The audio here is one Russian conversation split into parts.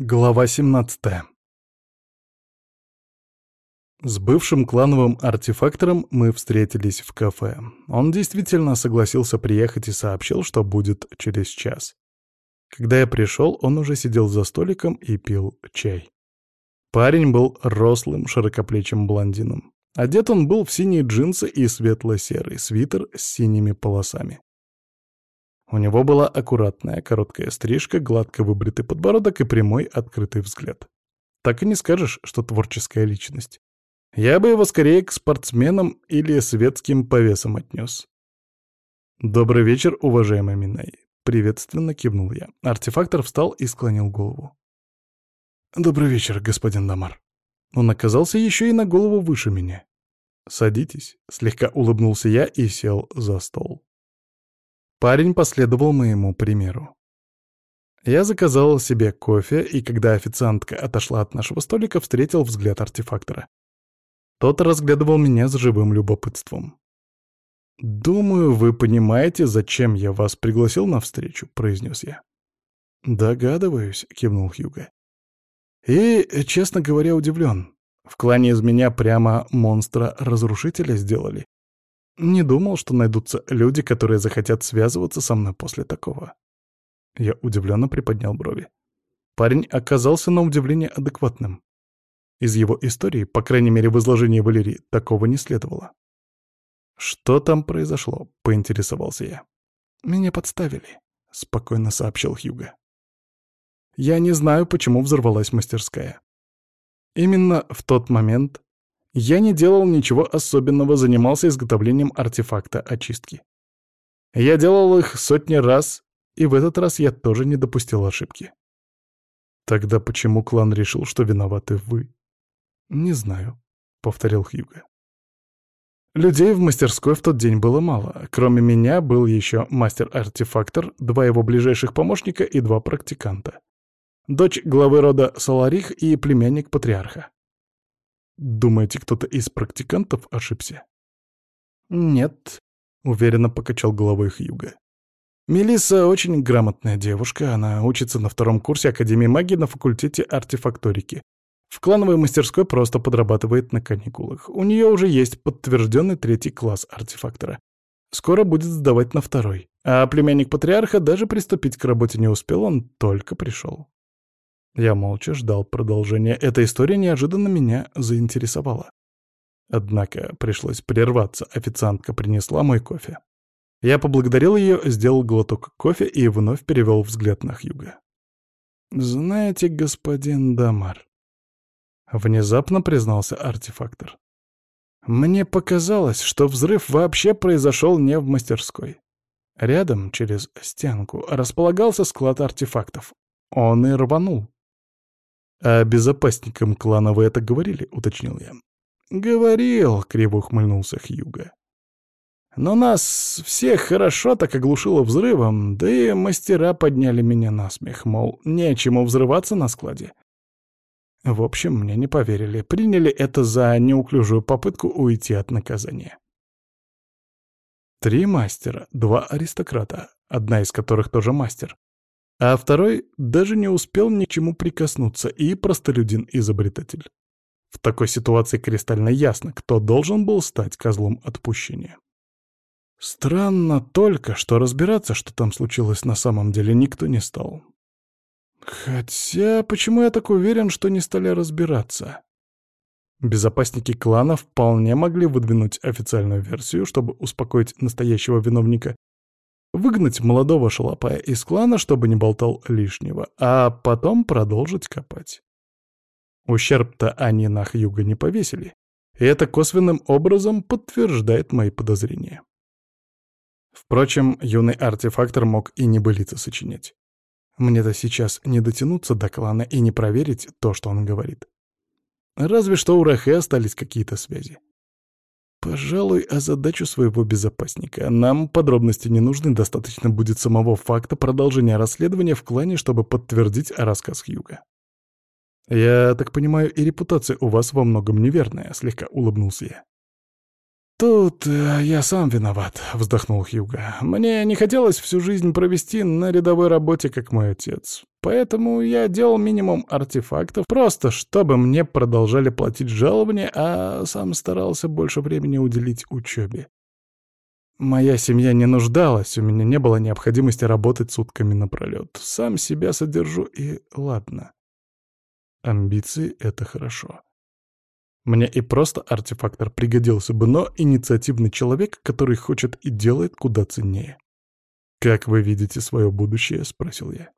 Глава 17 С бывшим клановым артефактором мы встретились в кафе. Он действительно согласился приехать и сообщил, что будет через час. Когда я пришел, он уже сидел за столиком и пил чай. Парень был рослым, широкоплечим блондином. Одет он был в синие джинсы и светло-серый свитер с синими полосами. У него была аккуратная короткая стрижка, гладко выбритый подбородок и прямой открытый взгляд. Так и не скажешь, что творческая личность. Я бы его скорее к спортсменам или светским повесам отнес. «Добрый вечер, уважаемый Минай», — приветственно кивнул я. Артефактор встал и склонил голову. «Добрый вечер, господин Дамар». Он оказался еще и на голову выше меня. «Садитесь», — слегка улыбнулся я и сел за стол. Парень последовал моему примеру. Я заказал себе кофе, и когда официантка отошла от нашего столика, встретил взгляд артефактора. Тот разглядывал меня с живым любопытством. «Думаю, вы понимаете, зачем я вас пригласил на встречу», — произнес я. «Догадываюсь», — кивнул Хьюго. «И, честно говоря, удивлен. В клане из меня прямо монстра-разрушителя сделали. Не думал, что найдутся люди, которые захотят связываться со мной после такого. Я удивленно приподнял брови. Парень оказался на удивление адекватным. Из его истории, по крайней мере в изложении Валерии, такого не следовало. «Что там произошло?» — поинтересовался я. «Меня подставили», — спокойно сообщил Хьюга. «Я не знаю, почему взорвалась мастерская. Именно в тот момент я не делал ничего особенного, занимался изготовлением артефакта очистки. Я делал их сотни раз, и в этот раз я тоже не допустил ошибки. Тогда почему клан решил, что виноваты вы? Не знаю, — повторил Хьюга. Людей в мастерской в тот день было мало. Кроме меня был еще мастер-артефактор, два его ближайших помощника и два практиканта. Дочь главы рода Саларих и племянник патриарха. Думаете, кто-то из практикантов ошибся? Нет, уверенно покачал головой Хьюга. Мелисса очень грамотная девушка, она учится на втором курсе Академии магии на факультете артефакторики. В клановой мастерской просто подрабатывает на каникулах. У нее уже есть подтвержденный третий класс артефактора. Скоро будет сдавать на второй. А племянник патриарха даже приступить к работе не успел, он только пришел. Я молча ждал продолжения. Эта история неожиданно меня заинтересовала. Однако пришлось прерваться. Официантка принесла мой кофе. Я поблагодарил ее, сделал глоток кофе и вновь перевел взгляд на Хьюга. «Знаете, господин Дамар...» Внезапно признался артефактор. «Мне показалось, что взрыв вообще произошел не в мастерской. Рядом, через стенку, располагался склад артефактов. Он и рванул. «А безопасникам клана вы это говорили?» — уточнил я. «Говорил», — криво ухмыльнулся Хьюга. «Но нас всех хорошо так оглушило взрывом, да и мастера подняли меня на смех, мол, нечему взрываться на складе. В общем, мне не поверили, приняли это за неуклюжую попытку уйти от наказания. Три мастера, два аристократа, одна из которых тоже мастер, а второй даже не успел ни к чему прикоснуться, и простолюдин-изобретатель. В такой ситуации кристально ясно, кто должен был стать козлом отпущения. Странно только, что разбираться, что там случилось на самом деле, никто не стал. Хотя, почему я так уверен, что не стали разбираться? Безопасники клана вполне могли выдвинуть официальную версию, чтобы успокоить настоящего виновника, выгнать молодого шалопая из клана, чтобы не болтал лишнего, а потом продолжить копать. Ущерб-то они на Хьюга не повесили, и это косвенным образом подтверждает мои подозрения. Впрочем, юный артефактор мог и не былиться сочинять. Мне-то сейчас не дотянуться до клана и не проверить то, что он говорит. Разве что у Рахе остались какие-то связи. Пожалуй, о задачу своего безопасника. Нам подробности не нужны, достаточно будет самого факта продолжения расследования в клане, чтобы подтвердить рассказ Хьюга. «Я так понимаю, и репутация у вас во многом неверная», — слегка улыбнулся я. «Тут э, я сам виноват», — вздохнул Хьюга. «Мне не хотелось всю жизнь провести на рядовой работе, как мой отец. Поэтому я делал минимум артефактов, просто чтобы мне продолжали платить жалования, а сам старался больше времени уделить учебе. Моя семья не нуждалась, у меня не было необходимости работать сутками напролет. Сам себя содержу и ладно. Амбиции — это хорошо. Мне и просто артефактор пригодился бы, но инициативный человек, который хочет и делает куда ценнее. «Как вы видите свое будущее?» — спросил я.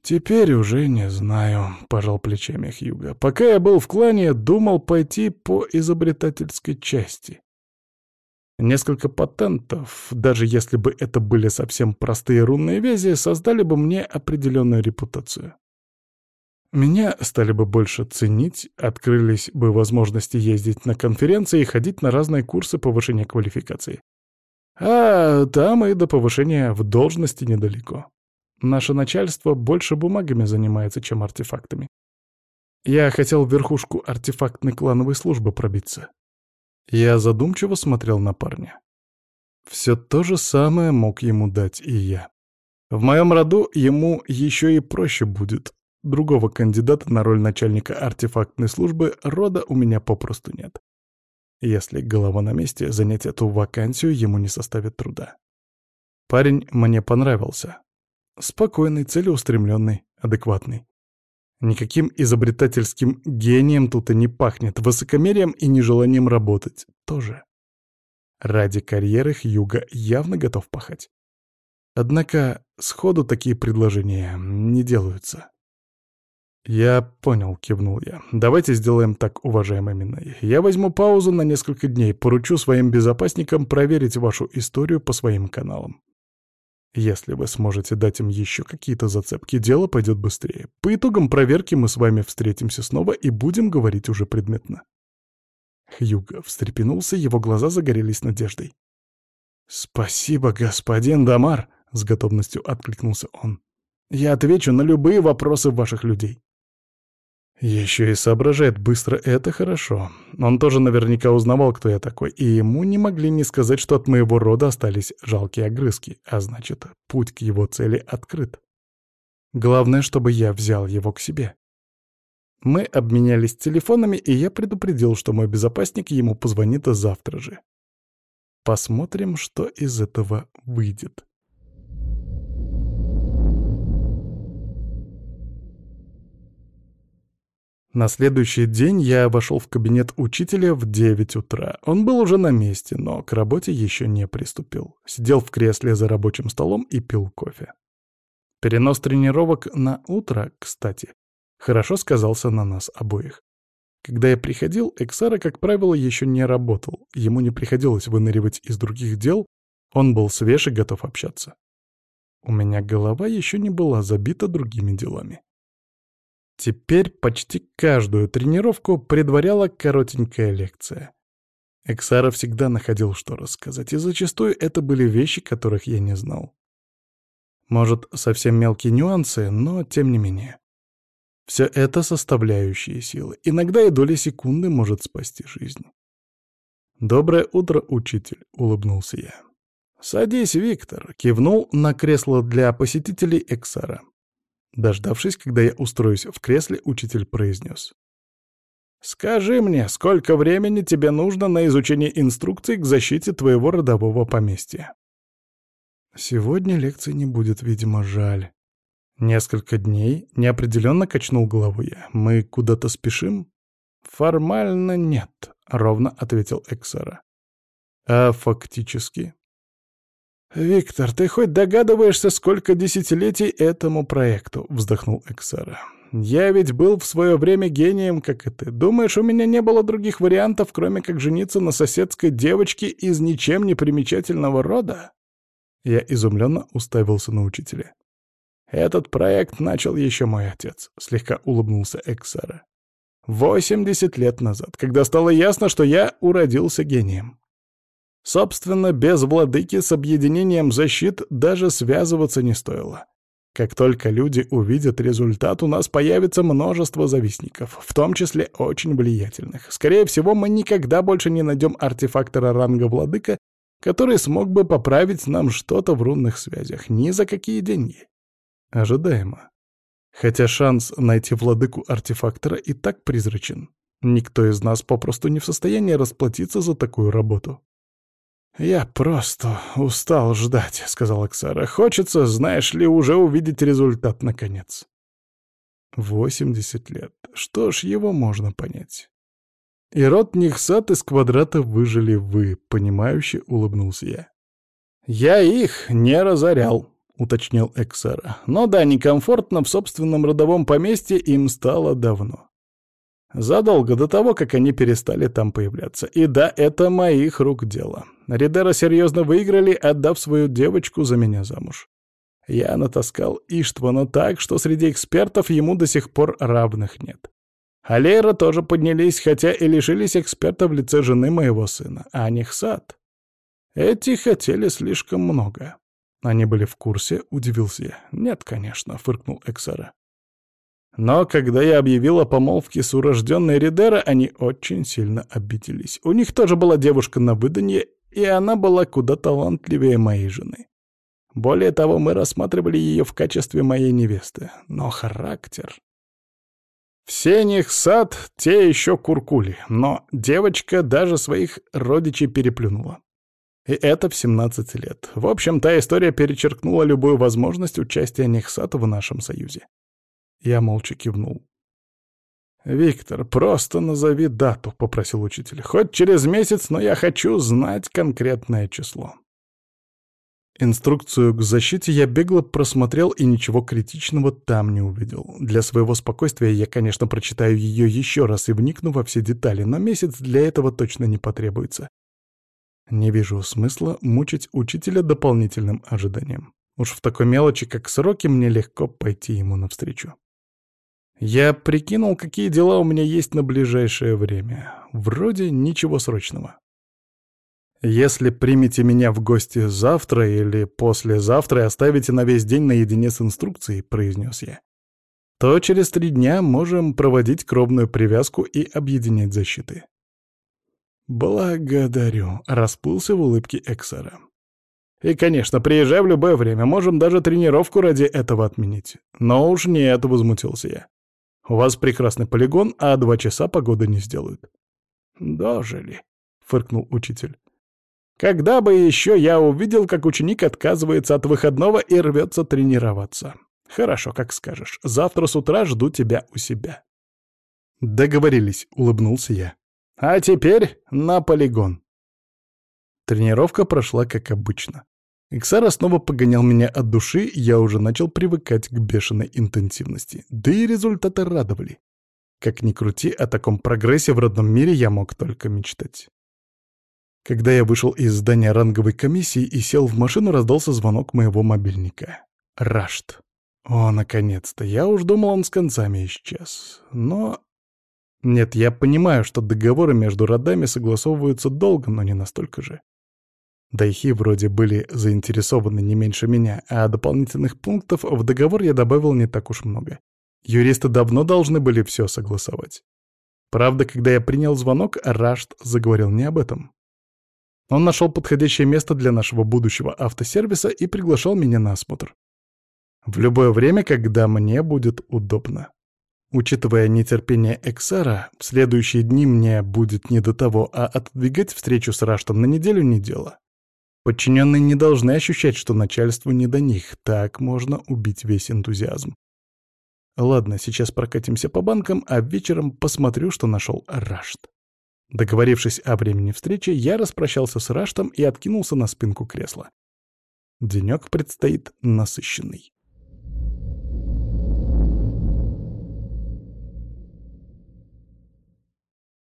«Теперь уже не знаю», — пожал плечами Хьюга. «Пока я был в клане, думал пойти по изобретательской части. Несколько патентов, даже если бы это были совсем простые рунные вязи, создали бы мне определенную репутацию. Меня стали бы больше ценить, открылись бы возможности ездить на конференции и ходить на разные курсы повышения квалификации. А там и до повышения в должности недалеко. Наше начальство больше бумагами занимается, чем артефактами. Я хотел в верхушку артефактной клановой службы пробиться. Я задумчиво смотрел на парня. Все то же самое мог ему дать и я. В моем роду ему еще и проще будет, Другого кандидата на роль начальника артефактной службы рода у меня попросту нет. Если голова на месте, занять эту вакансию ему не составит труда. Парень мне понравился. Спокойный, целеустремленный, адекватный. Никаким изобретательским гением тут и не пахнет, высокомерием и нежеланием работать тоже. Ради карьеры Хьюга явно готов пахать. Однако сходу такие предложения не делаются. «Я понял», — кивнул я. «Давайте сделаем так, уважаемый Минай. Я возьму паузу на несколько дней, поручу своим безопасникам проверить вашу историю по своим каналам. Если вы сможете дать им еще какие-то зацепки, дело пойдет быстрее. По итогам проверки мы с вами встретимся снова и будем говорить уже предметно». Хьюго встрепенулся, его глаза загорелись надеждой. «Спасибо, господин Дамар», — с готовностью откликнулся он. «Я отвечу на любые вопросы ваших людей». Еще и соображает быстро, это хорошо. Он тоже наверняка узнавал, кто я такой, и ему не могли не сказать, что от моего рода остались жалкие огрызки, а значит, путь к его цели открыт. Главное, чтобы я взял его к себе. Мы обменялись телефонами, и я предупредил, что мой безопасник ему позвонит завтра же. Посмотрим, что из этого выйдет. На следующий день я вошел в кабинет учителя в 9 утра. Он был уже на месте, но к работе еще не приступил. Сидел в кресле за рабочим столом и пил кофе. Перенос тренировок на утро, кстати, хорошо сказался на нас обоих. Когда я приходил, Эксара, как правило, еще не работал. Ему не приходилось выныривать из других дел, он был свеж и готов общаться. У меня голова еще не была забита другими делами. Теперь почти каждую тренировку предваряла коротенькая лекция. Эксара всегда находил, что рассказать, и зачастую это были вещи, которых я не знал. Может, совсем мелкие нюансы, но тем не менее. Все это составляющие силы. Иногда и доля секунды может спасти жизнь. «Доброе утро, учитель», — улыбнулся я. «Садись, Виктор», — кивнул на кресло для посетителей Эксара. Дождавшись, когда я устроюсь в кресле, учитель произнес. «Скажи мне, сколько времени тебе нужно на изучение инструкций к защите твоего родового поместья?» «Сегодня лекции не будет, видимо, жаль. Несколько дней неопределенно качнул головой я. Мы куда-то спешим?» «Формально нет», — ровно ответил Эксара. «А фактически?» «Виктор, ты хоть догадываешься, сколько десятилетий этому проекту?» — вздохнул Эксара. «Я ведь был в свое время гением, как и ты. Думаешь, у меня не было других вариантов, кроме как жениться на соседской девочке из ничем не примечательного рода?» Я изумленно уставился на учителя. «Этот проект начал еще мой отец», — слегка улыбнулся Эксара. «Восемьдесят лет назад, когда стало ясно, что я уродился гением». Собственно, без владыки с объединением защит даже связываться не стоило. Как только люди увидят результат, у нас появится множество завистников, в том числе очень влиятельных. Скорее всего, мы никогда больше не найдем артефактора ранга владыка, который смог бы поправить нам что-то в рунных связях. Ни за какие деньги. Ожидаемо. Хотя шанс найти владыку артефактора и так призрачен. Никто из нас попросту не в состоянии расплатиться за такую работу. «Я просто устал ждать», — сказал Оксара. «Хочется, знаешь ли, уже увидеть результат наконец». Восемьдесят лет. Что ж, его можно понять. И род Нихсат из квадрата выжили вы, понимающе улыбнулся я. «Я их не разорял», — уточнил Эксара. «Но да, некомфортно в собственном родовом поместье им стало давно. Задолго до того, как они перестали там появляться. И да, это моих рук дело. Ридера серьезно выиграли, отдав свою девочку за меня замуж. Я натаскал Иштвана так, что среди экспертов ему до сих пор равных нет. Алейра тоже поднялись, хотя и лишились эксперта в лице жены моего сына, а Нихсад. Эти хотели слишком много. Они были в курсе, удивился я. Нет, конечно, фыркнул Эксара. Но когда я объявил о помолвке с урожденной Ридера, они очень сильно обиделись. У них тоже была девушка на выданье, и она была куда талантливее моей жены. Более того, мы рассматривали ее в качестве моей невесты. Но характер... Все них сад, те еще куркули, но девочка даже своих родичей переплюнула. И это в 17 лет. В общем, та история перечеркнула любую возможность участия Нехсата в нашем союзе. Я молча кивнул. «Виктор, просто назови дату», — попросил учитель. «Хоть через месяц, но я хочу знать конкретное число». Инструкцию к защите я бегло просмотрел и ничего критичного там не увидел. Для своего спокойствия я, конечно, прочитаю ее еще раз и вникну во все детали, но месяц для этого точно не потребуется. Не вижу смысла мучить учителя дополнительным ожиданием. Уж в такой мелочи, как сроки, мне легко пойти ему навстречу. Я прикинул, какие дела у меня есть на ближайшее время. Вроде ничего срочного. Если примете меня в гости завтра или послезавтра и оставите на весь день наедине с инструкцией, произнес я, то через три дня можем проводить кровную привязку и объединять защиты. «Благодарю», — расплылся в улыбке Эксера. «И, конечно, приезжай в любое время, можем даже тренировку ради этого отменить». «Но уж нет», — возмутился я. У вас прекрасный полигон, а два часа погоды не сделают. Дожили, фыркнул учитель. Когда бы еще я увидел, как ученик отказывается от выходного и рвется тренироваться. Хорошо, как скажешь. Завтра с утра жду тебя у себя. Договорились, улыбнулся я. А теперь на полигон. Тренировка прошла как обычно. Иксара снова погонял меня от души, я уже начал привыкать к бешеной интенсивности. Да и результаты радовали. Как ни крути, о таком прогрессе в родном мире я мог только мечтать. Когда я вышел из здания ранговой комиссии и сел в машину, раздался звонок моего мобильника. Рашт. О, наконец-то. Я уж думал, он с концами исчез. Но... Нет, я понимаю, что договоры между родами согласовываются долго, но не настолько же. Дайхи вроде были заинтересованы не меньше меня, а дополнительных пунктов в договор я добавил не так уж много. Юристы давно должны были все согласовать. Правда, когда я принял звонок, Рашт заговорил не об этом. Он нашел подходящее место для нашего будущего автосервиса и приглашал меня на осмотр. В любое время, когда мне будет удобно. Учитывая нетерпение Эксара, в следующие дни мне будет не до того, а отодвигать встречу с Раштом на неделю не дело. Подчиненные не должны ощущать, что начальству не до них. Так можно убить весь энтузиазм. Ладно, сейчас прокатимся по банкам, а вечером посмотрю, что нашел Рашт. Договорившись о времени встречи, я распрощался с Раштом и откинулся на спинку кресла. Денек предстоит насыщенный.